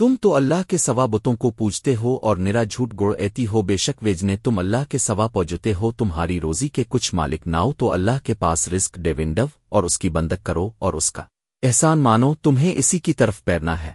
تم تو اللہ کے سوا بتوں کو پوجتے ہو اور نرا جھوٹ گڑ ایتی ہو، بے شک ویجنے تم اللہ کے سوا پوجتے ہو، تمہاری روزی کے کچھ مالک ناؤ تو اللہ کے پاس رزق ڈیونڈو اور اس کی بندک کرو اور اس کا احسان مانو، تمہیں اسی کی طرف پیرنا ہے۔